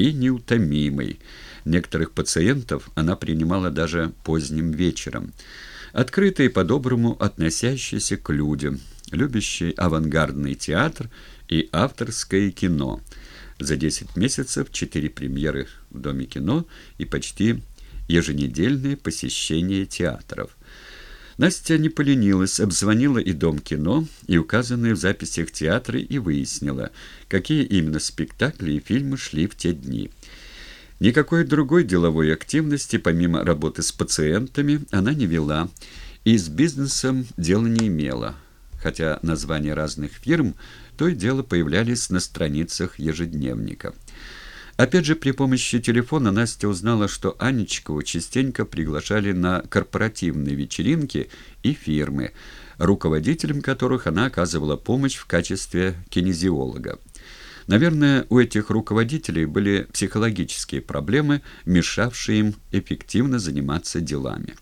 и неутомимой. Некоторых пациентов она принимала даже поздним вечером. Открытый и по-доброму относящийся к людям, любящий авангардный театр и авторское кино. За 10 месяцев четыре премьеры в Доме кино и почти еженедельные посещения театров. Настя не поленилась, обзвонила и Дом кино, и указанные в записях театры, и выяснила, какие именно спектакли и фильмы шли в те дни. Никакой другой деловой активности, помимо работы с пациентами, она не вела, и с бизнесом дела не имела, хотя названия разных фирм то и дело появлялись на страницах ежедневника. Опять же, при помощи телефона Настя узнала, что Анечкову частенько приглашали на корпоративные вечеринки и фирмы, руководителям которых она оказывала помощь в качестве кинезиолога. Наверное, у этих руководителей были психологические проблемы, мешавшие им эффективно заниматься делами.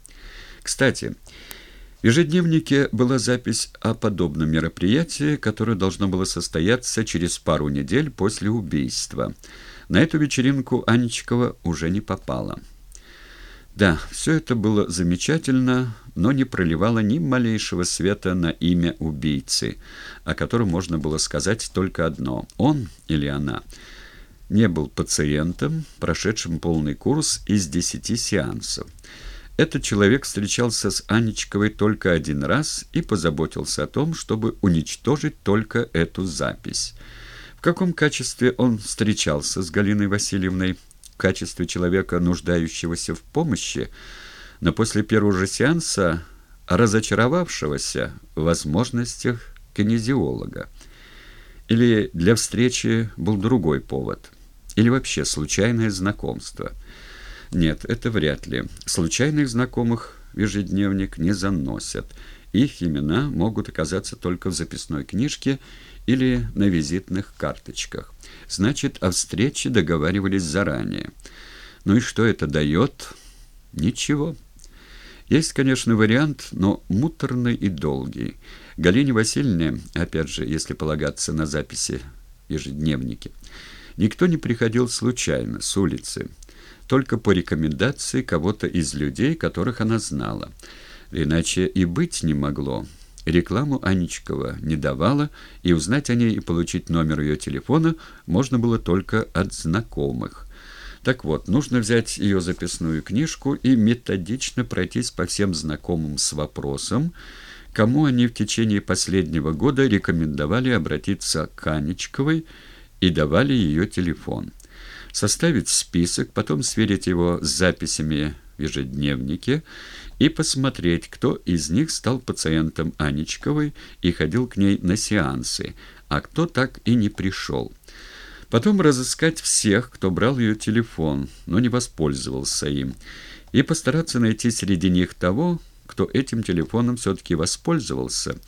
Кстати, в ежедневнике была запись о подобном мероприятии, которое должно было состояться через пару недель после убийства – на эту вечеринку Анечкова уже не попала. Да, все это было замечательно, но не проливало ни малейшего света на имя убийцы, о котором можно было сказать только одно – он или она не был пациентом, прошедшим полный курс из десяти сеансов. Этот человек встречался с Анечковой только один раз и позаботился о том, чтобы уничтожить только эту запись – в каком качестве он встречался с Галиной Васильевной? В качестве человека, нуждающегося в помощи, но после первого же сеанса разочаровавшегося в возможностях кинезиолога. Или для встречи был другой повод. Или вообще случайное знакомство. Нет, это вряд ли. Случайных знакомых в ежедневник не заносят. Их имена могут оказаться только в записной книжке или на визитных карточках. Значит, о встрече договаривались заранее. Ну и что это дает? Ничего. Есть, конечно, вариант, но муторный и долгий. Галине Васильевне, опять же, если полагаться на записи ежедневники, никто не приходил случайно, с улицы, только по рекомендации кого-то из людей, которых она знала. Иначе и быть не могло. Рекламу Анечкова не давала, и узнать о ней и получить номер ее телефона можно было только от знакомых. Так вот, нужно взять ее записную книжку и методично пройтись по всем знакомым с вопросом, кому они в течение последнего года рекомендовали обратиться к Анечковой и давали ее телефон. Составить список, потом сверить его с записями в ежедневнике и посмотреть, кто из них стал пациентом Анечковой и ходил к ней на сеансы, а кто так и не пришел. Потом разыскать всех, кто брал ее телефон, но не воспользовался им, и постараться найти среди них того, кто этим телефоном все-таки воспользовался,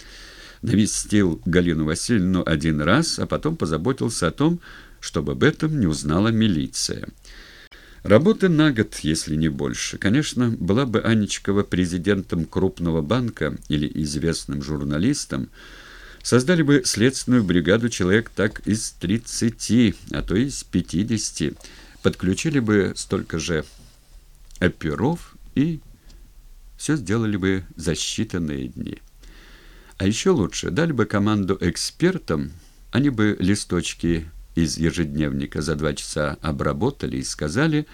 навестил Галину Васильевну один раз, а потом позаботился о том, чтобы об этом не узнала милиция. Работы на год, если не больше. Конечно, была бы Анечкова президентом крупного банка или известным журналистом, создали бы следственную бригаду человек так из 30, а то из 50, подключили бы столько же оперов и все сделали бы за считанные дни. А еще лучше, дали бы команду экспертам, они бы листочки из ежедневника за два часа обработали и сказали,